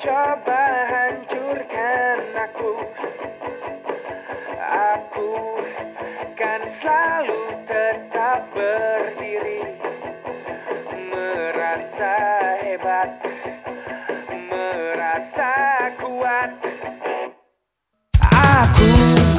coba hancurkan aku. Aku kan selalu tetap berdiri Merasa hebat Merasa kuat. Aku